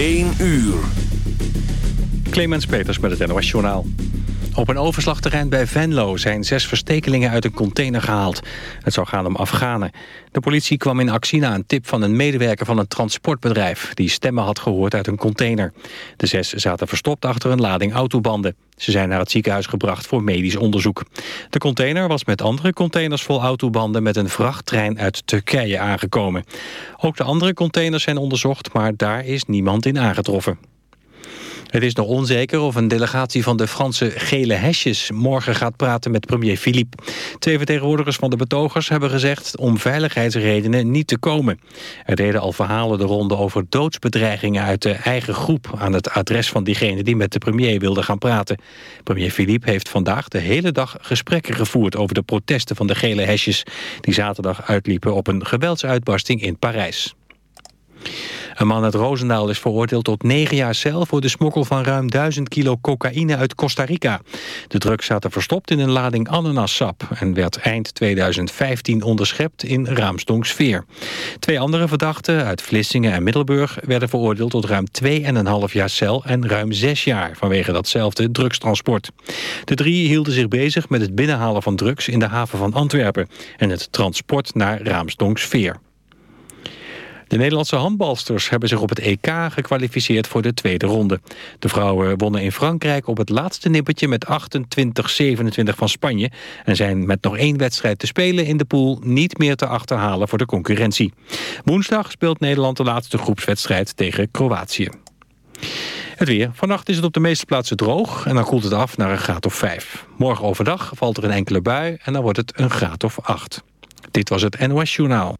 1 uur. Clemens Peters met het NOS Journaal. Op een overslagterrein bij Venlo zijn zes verstekelingen uit een container gehaald. Het zou gaan om Afghanen. De politie kwam in actie na een tip van een medewerker van een transportbedrijf... die stemmen had gehoord uit een container. De zes zaten verstopt achter een lading autobanden. Ze zijn naar het ziekenhuis gebracht voor medisch onderzoek. De container was met andere containers vol autobanden... met een vrachttrein uit Turkije aangekomen. Ook de andere containers zijn onderzocht, maar daar is niemand in aangetroffen. Het is nog onzeker of een delegatie van de Franse gele hesjes morgen gaat praten met premier Philippe. Twee vertegenwoordigers van de betogers hebben gezegd om veiligheidsredenen niet te komen. Er deden al verhalen de ronde over doodsbedreigingen uit de eigen groep aan het adres van diegene die met de premier wilde gaan praten. Premier Philippe heeft vandaag de hele dag gesprekken gevoerd over de protesten van de gele hesjes die zaterdag uitliepen op een geweldsuitbarsting in Parijs. Een man uit Roosendaal is veroordeeld tot negen jaar cel... voor de smokkel van ruim 1000 kilo cocaïne uit Costa Rica. De drugs zaten verstopt in een lading ananassap... en werd eind 2015 onderschept in Raamsdonksveer. Twee andere verdachten uit Vlissingen en Middelburg... werden veroordeeld tot ruim 2,5 jaar cel en ruim 6 jaar... vanwege datzelfde drugstransport. De drie hielden zich bezig met het binnenhalen van drugs... in de haven van Antwerpen en het transport naar Raamsdonksveer. De Nederlandse handbalsters hebben zich op het EK gekwalificeerd voor de tweede ronde. De vrouwen wonnen in Frankrijk op het laatste nippertje met 28-27 van Spanje... en zijn met nog één wedstrijd te spelen in de pool niet meer te achterhalen voor de concurrentie. Woensdag speelt Nederland de laatste groepswedstrijd tegen Kroatië. Het weer. Vannacht is het op de meeste plaatsen droog en dan koelt het af naar een graad of 5. Morgen overdag valt er een enkele bui en dan wordt het een graad of 8. Dit was het NOS Journaal.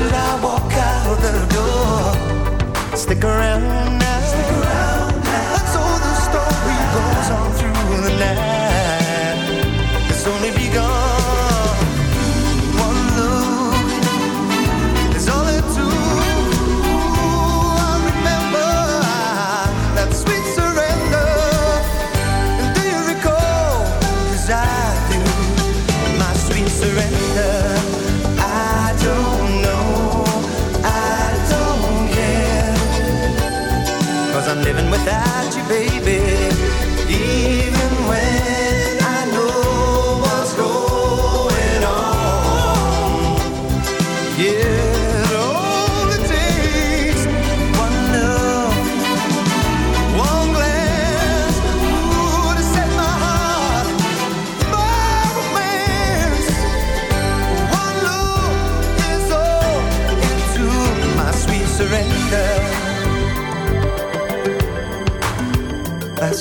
should I walk out the door? Stick around.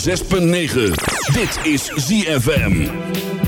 106.9. Dit is ZFM.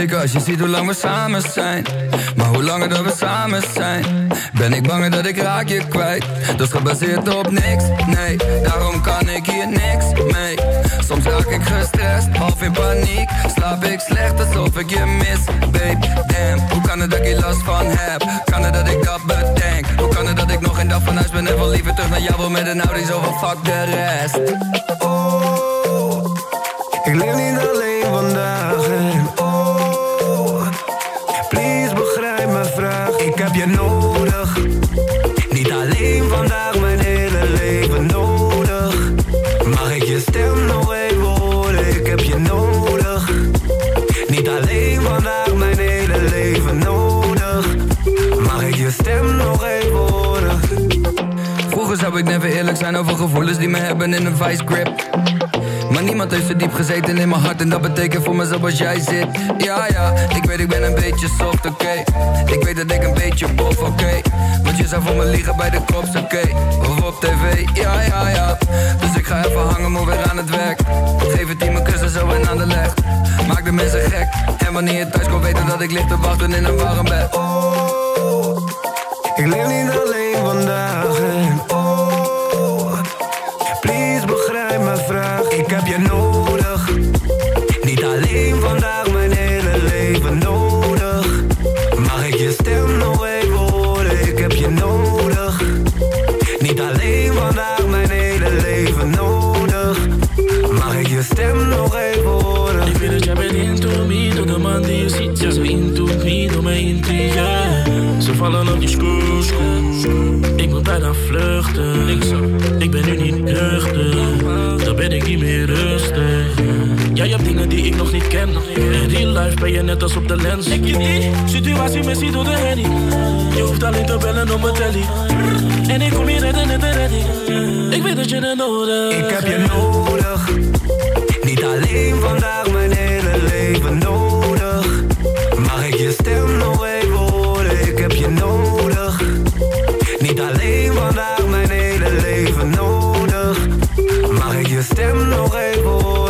Als je ziet hoe lang we samen zijn. Maar hoe langer dat we samen zijn Ben ik bang dat ik raak je kwijt. Dus gebaseerd op niks, nee Daarom kan ik hier niks mee. Soms raak ik gestrest, half in paniek. Slaap ik slecht alsof ik je mis Babe, damn. Hoe kan het dat ik hier last van heb? Kan het dat ik dat bedenk? Hoe kan het dat ik nog een dag van huis ben En wel liever terug naar jou wil met een Audi Zo van fuck de rest? Oh, ik leef niet alleen die me hebben in een vice grip. Maar niemand heeft zo diep gezeten in mijn hart En dat betekent voor me zoals jij zit. Ja, ja, ik weet ik ben een beetje soft, oké. Ik weet dat ik een beetje bof, oké. Want je zou voor me liegen bij de kops, oké. Of op tv, ja, ja, ja. Dus ik ga even hangen, maar weer aan het werk. Geef het mijn kussen zo en aan de leg. Maak de mensen gek. En wanneer je thuis komt weten dat ik lig te wachten in een warm bed. Oh, ik leef niet alleen vandaag net als op de lens. Ik je die situatie missie door de handy. Je hoeft alleen te bellen op mijn telly. En ik kom hier redden in de redding. Ik weet dat je het nodig Ik heb je nodig, niet alleen vandaag, mijn hele leven nodig. Mag ik je stem nog even horen? Ik heb je nodig, niet alleen vandaag, mijn hele leven nodig. Mag ik je stem nog even horen?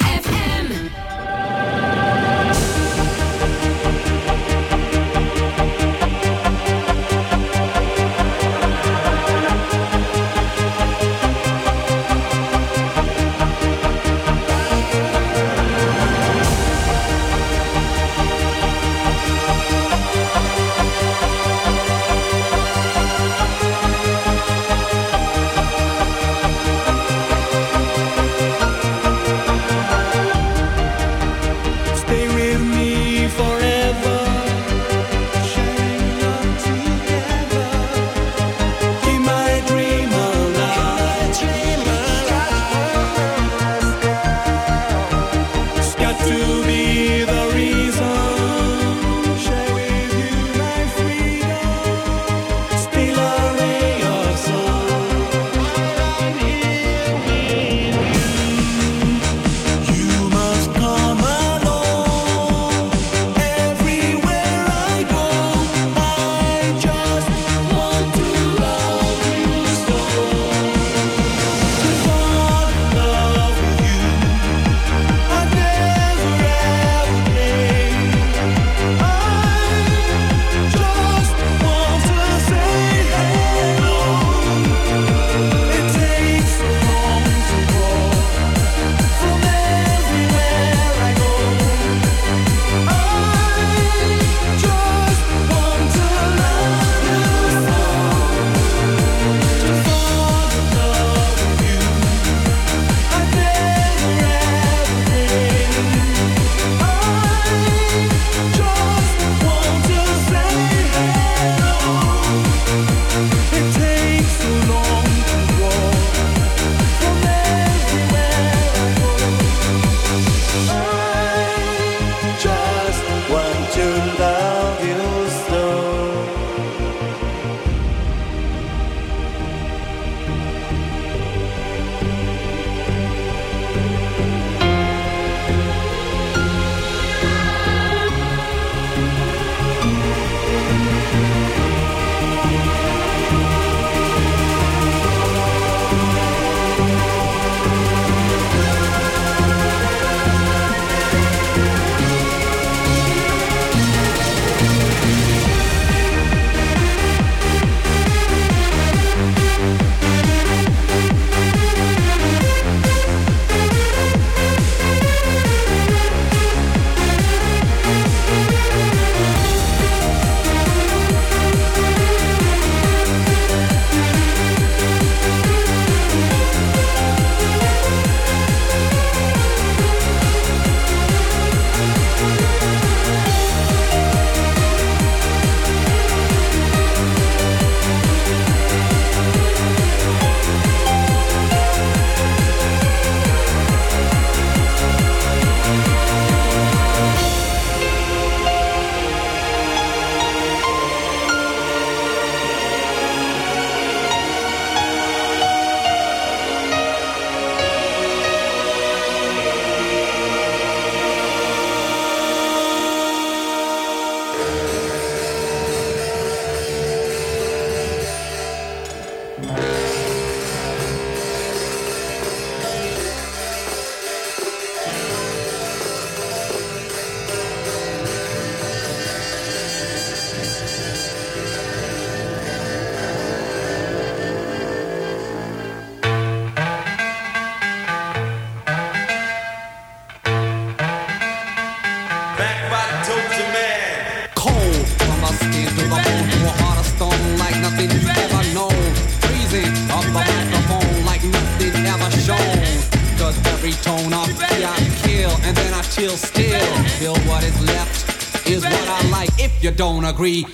agree,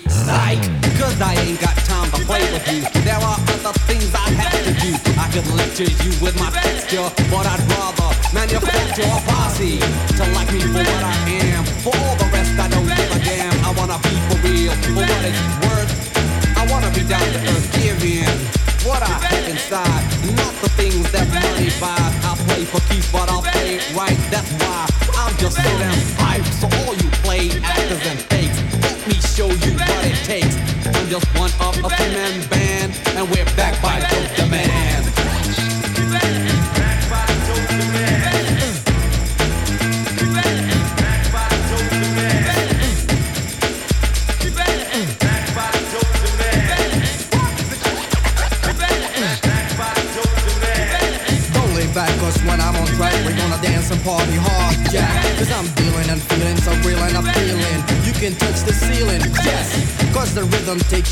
just one of a two-man band,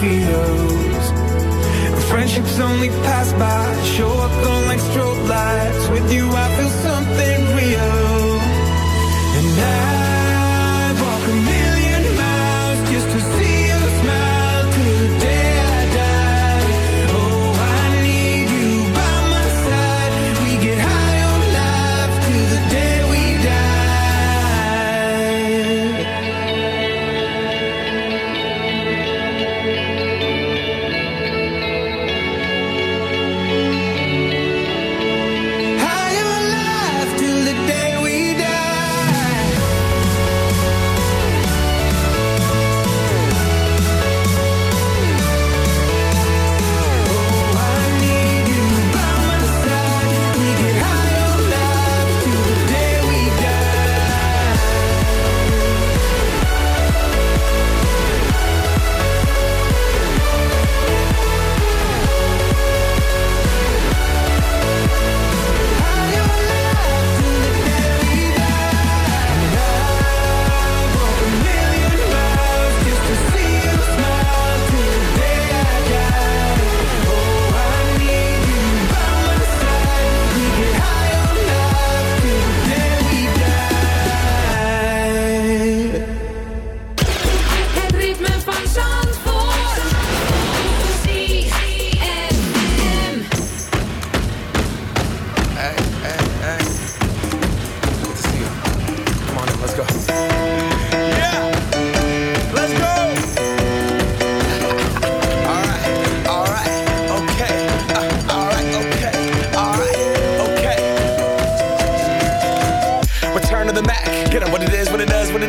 fears. Friendships only pass by, show up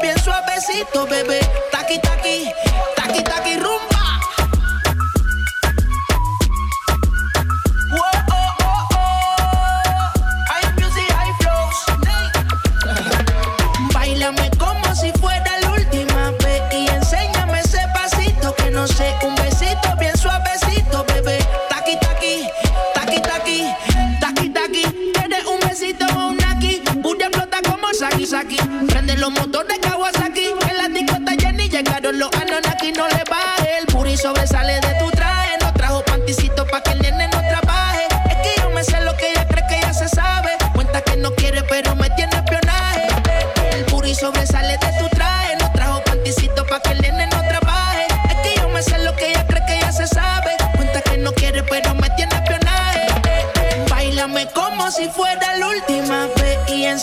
bien suavecito, bebé. Taqui, taqui.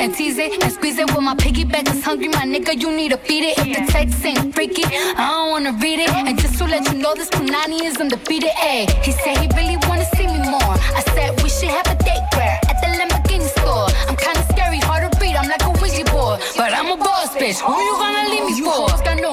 and tease it and squeeze it. When my piggyback is hungry, my nigga, you need to feed it. If the text ain't freaky, I don't wanna read it. And just to let you know, this Punani is undefeated. Ayy, he said he really wanna see me more. I said we should have a date where at the Lamborghini store. I'm kinda scary, hard to read, I'm like a Ouija board, But I'm a boss, bitch. Who you gonna leave me for? Got no